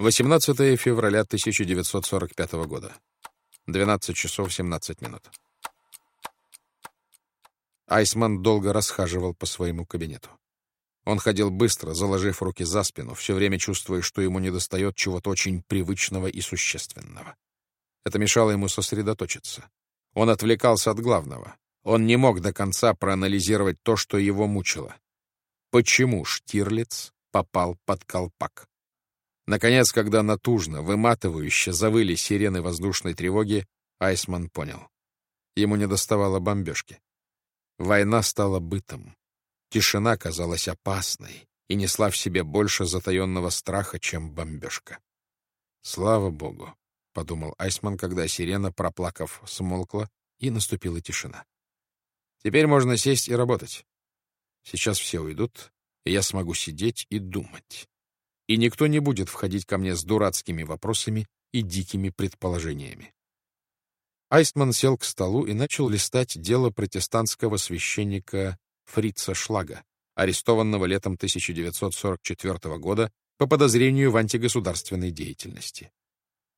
18 февраля 1945 года. 12 часов 17 минут. Айсман долго расхаживал по своему кабинету. Он ходил быстро, заложив руки за спину, все время чувствуя, что ему недостает чего-то очень привычного и существенного. Это мешало ему сосредоточиться. Он отвлекался от главного. Он не мог до конца проанализировать то, что его мучило. Почему Штирлиц попал под колпак? Наконец, когда натужно, выматывающе завыли сирены воздушной тревоги, Айсман понял. Ему не доставало бомбежки. Война стала бытом. Тишина казалась опасной и несла в себе больше затаенного страха, чем бомбежка. «Слава Богу!» — подумал Айсман, когда сирена, проплакав, смолкла, и наступила тишина. «Теперь можно сесть и работать. Сейчас все уйдут, и я смогу сидеть и думать и никто не будет входить ко мне с дурацкими вопросами и дикими предположениями. Айстман сел к столу и начал листать дело протестантского священника Фрица Шлага, арестованного летом 1944 года по подозрению в антигосударственной деятельности.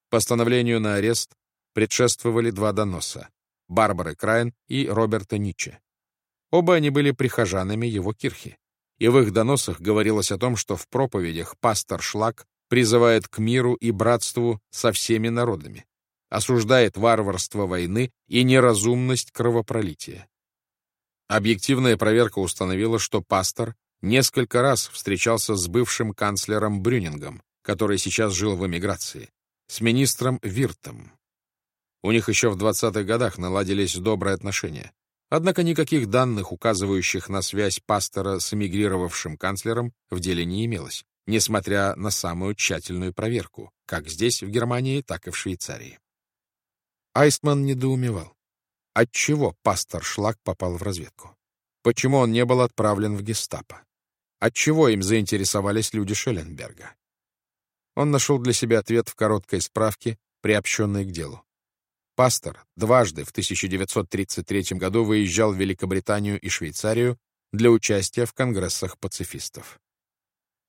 Постановлению на арест предшествовали два доноса — Барбары Крайн и Роберта Ниче. Оба они были прихожанами его кирхи и в их доносах говорилось о том, что в проповедях пастор Шлак призывает к миру и братству со всеми народами, осуждает варварство войны и неразумность кровопролития. Объективная проверка установила, что пастор несколько раз встречался с бывшим канцлером Брюнингом, который сейчас жил в эмиграции, с министром Виртом. У них еще в 20-х годах наладились добрые отношения. Однако никаких данных, указывающих на связь пастора с эмигрировавшим канцлером, в деле не имелось, несмотря на самую тщательную проверку, как здесь, в Германии, так и в Швейцарии. Айстман недоумевал. Отчего пастор Шлак попал в разведку? Почему он не был отправлен в гестапо? Отчего им заинтересовались люди Шелленберга? Он нашел для себя ответ в короткой справке, приобщенной к делу. Пастор дважды в 1933 году выезжал в Великобританию и Швейцарию для участия в конгрессах пацифистов.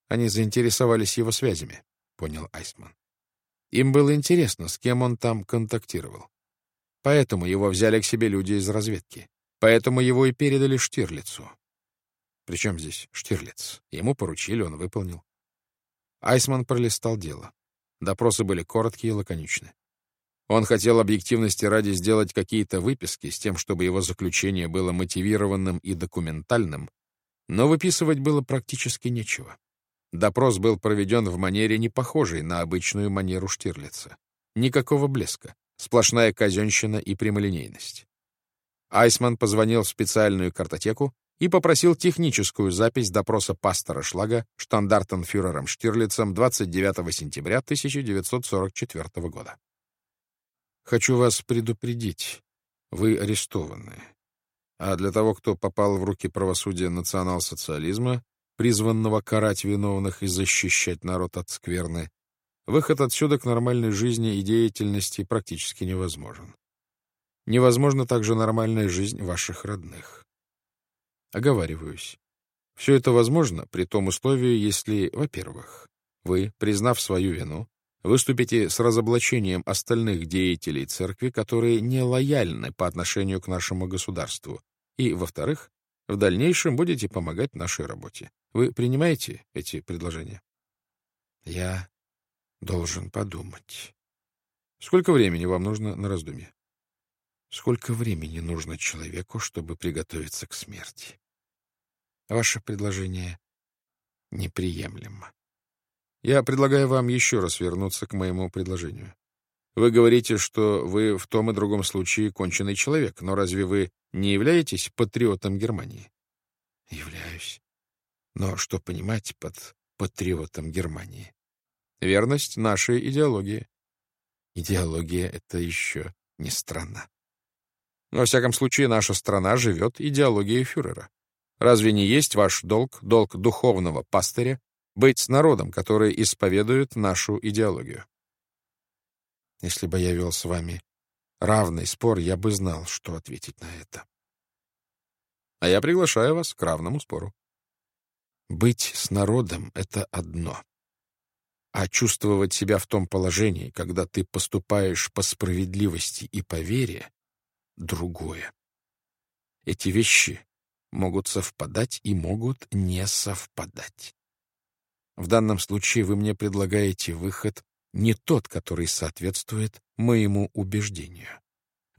Они заинтересовались его связями, понял Айсман. Им было интересно, с кем он там контактировал. Поэтому его взяли к себе люди из разведки. Поэтому его и передали Штирлицу. Причем здесь Штирлиц? Ему поручили, он выполнил. Айсман пролистал дело. Допросы были короткие и лаконичны. Он хотел объективности ради сделать какие-то выписки с тем, чтобы его заключение было мотивированным и документальным, но выписывать было практически нечего. Допрос был проведен в манере, не похожей на обычную манеру Штирлица. Никакого блеска, сплошная казенщина и прямолинейность. Айсман позвонил в специальную картотеку и попросил техническую запись допроса пастора Шлага штандартенфюрером Штирлицем 29 сентября 1944 года. Хочу вас предупредить. Вы арестованы. А для того, кто попал в руки правосудия национал-социализма, призванного карать виновных и защищать народ от скверны, выход отсюда к нормальной жизни и деятельности практически невозможен. Невозможна также нормальная жизнь ваших родных. Оговариваюсь. Все это возможно при том условии, если, во-первых, вы, признав свою вину, выступите с разоблачением остальных деятелей церкви, которые не лояльны по отношению к нашему государству, и, во-вторых, в дальнейшем будете помогать нашей работе. Вы принимаете эти предложения? Я должен подумать. Сколько времени вам нужно на раздумье? Сколько времени нужно человеку, чтобы приготовиться к смерти? Ваше предложение неприемлемо. Я предлагаю вам еще раз вернуться к моему предложению. Вы говорите, что вы в том и другом случае конченый человек, но разве вы не являетесь патриотом Германии? Являюсь. Но что понимать под патриотом Германии? Верность нашей идеологии. Идеология — это еще не страна. Во всяком случае, наша страна живет идеологией фюрера. Разве не есть ваш долг, долг духовного пастыря, быть с народом, который исповедует нашу идеологию. Если бы я вел с вами равный спор, я бы знал, что ответить на это. А я приглашаю вас к равному спору. Быть с народом — это одно. А чувствовать себя в том положении, когда ты поступаешь по справедливости и по вере, — другое. Эти вещи могут совпадать и могут не совпадать. В данном случае вы мне предлагаете выход не тот, который соответствует моему убеждению.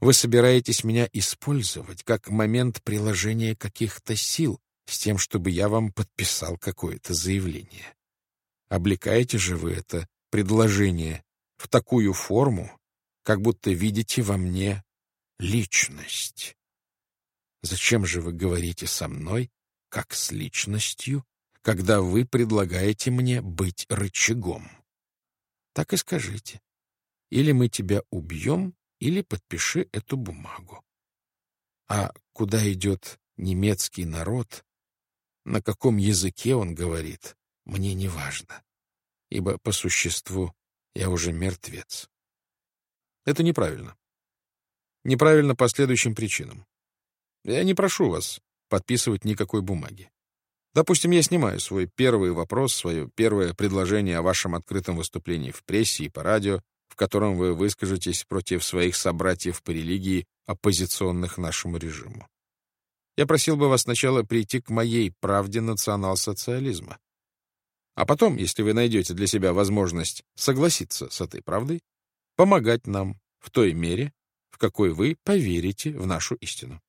Вы собираетесь меня использовать как момент приложения каких-то сил с тем, чтобы я вам подписал какое-то заявление. Облекаете же вы это предложение в такую форму, как будто видите во мне личность. Зачем же вы говорите со мной, как с личностью, когда вы предлагаете мне быть рычагом? Так и скажите. Или мы тебя убьем, или подпиши эту бумагу. А куда идет немецкий народ, на каком языке он говорит, мне не важно, ибо по существу я уже мертвец. Это неправильно. Неправильно по следующим причинам. Я не прошу вас подписывать никакой бумаги. Допустим, я снимаю свой первый вопрос, свое первое предложение о вашем открытом выступлении в прессе и по радио, в котором вы выскажетесь против своих собратьев по религии, оппозиционных нашему режиму. Я просил бы вас сначала прийти к моей правде национал-социализма. А потом, если вы найдете для себя возможность согласиться с этой правдой, помогать нам в той мере, в какой вы поверите в нашу истину.